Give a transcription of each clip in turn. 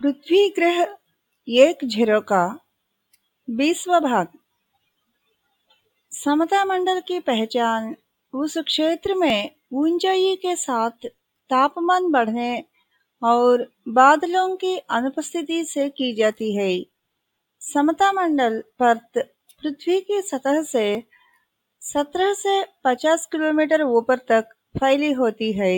पृथ्वी ग्रह एक झरोका बीसवा भाग। समता मंडल की पहचान उस क्षेत्र में ऊंचाई के साथ तापमान बढ़ने और बादलों की अनुपस्थिति से की जाती है। समता मंडल परत पृथ्वी की सतह से 17 से 50 किलोमीटर ऊपर तक फैली होती है।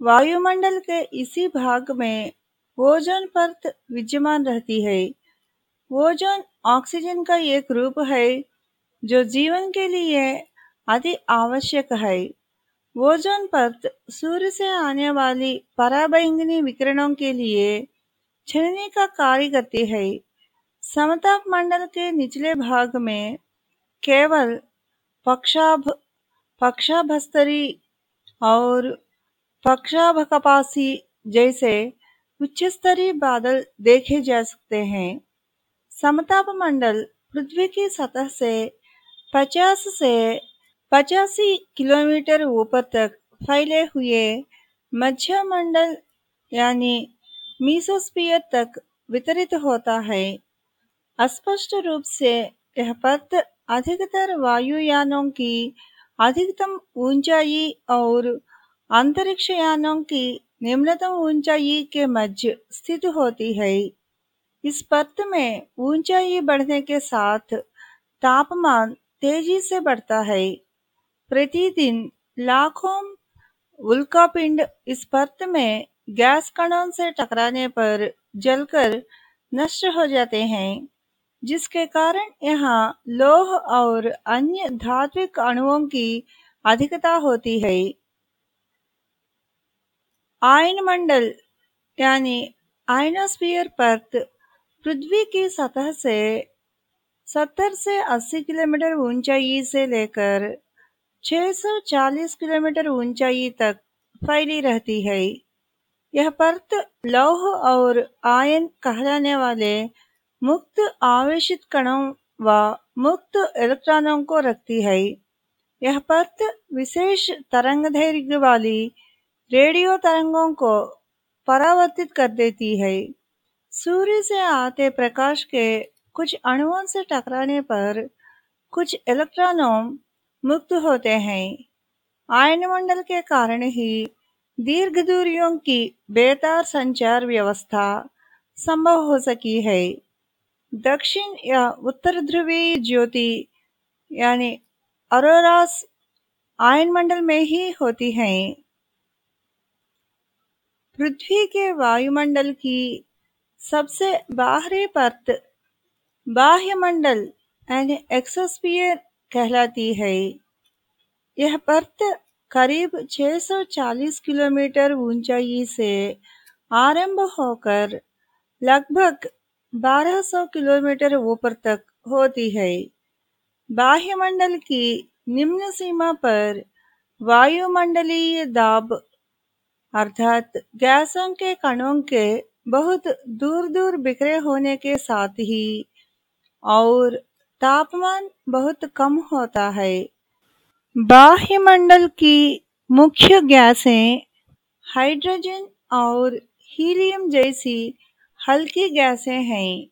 वायुमंडल के इसी भाग में ओजोन परत विद्यमान रहती है। ओजोन ऑक्सीजन का एक रूप है, जो जीवन के लिए अति आवश्यक है। ओजोन परत सूर्य से आने वाली पराबैंगनी विकिरणों के लिए छलनी का कार्य करती है। समताप मंडल के निचले भाग में केवल पक्षाभ, पक्षाभस्तरी और पक्षाभकपासी जैसे उच्च स्तरीय बादल देखे जा सकते हैं। समताप मंडल पृथ्वी की सतह से 50 से पचासी किलोमीटर ऊपर तक फैले हुए मध्य मंडल यानी मीसोस्फीयर तक वितरित होता है। अस्पष्ट रूप से यह पथ अधिकतर वायुयानों की अधिकतम ऊंचाई और अंतरिक्ष यानों की निम्नतम ऊंचाई के मध्य स्थित होती है। इस पथ में ऊंचाई बढ़ने के साथ तापमान तेज़ी से बढ़ता है। प्रतिदिन लाखों उल्कापिंड इस परत में गैस कणों से टकराने पर जलकर नष्ट हो जाते हैं, जिसके कारण यहाँ लोह और अन्य धात्विक अणुओं की अधिकता होती है। आयन मंडल, यानी आयनोस्फीयर परत, पृथ्वी की सतह से 70 से 80 किलोमीटर ऊंचाई से लेकर 640 किलोमीटर ऊंचाई तक फैली रहती है। यह परत लौह और आयन कहलाने वाले मुक्त आवेशित कणों व मुक्त इलेक्ट्रॉनों को रखती है। यह परत विशेष तरंग दैर्घ्य वाली रेडियो तरंगों को परावर्तित कर देती है। सूर्य से आते प्रकाश के कुछ अणुओं से टकराने पर कुछ इलेक्ट्रॉनों मुक्त होते हैं। आयन मंडल के कारण ही दीर्घ दूरियों की बेतार संचार व्यवस्था संभव हो सकी है। दक्षिण या उत्तर ध्रुवीय ज्योति यानी अरोरास आयन मंडल में ही होती हैं। पृथ्वी के वायुमंडल की सबसे बाहरी परत बाह्य मंडल यानी एक्सोस्फीयर कहलाती है। यह परत करीब 640 किलोमीटर ऊंचाई से आरंभ होकर लगभग 1200 किलोमीटर ऊपर तक होती है। बाह्य मंडल की निम्न सीमा पर वायुमंडलीय दाब अर्थात गैसों के कणों के बहुत दूर दूर बिखरे होने के साथ ही और तापमान बहुत कम होता है। बाह्य मंडल की मुख्य गैसें हाइड्रोजन और हीलियम जैसी हल्की गैसें हैं।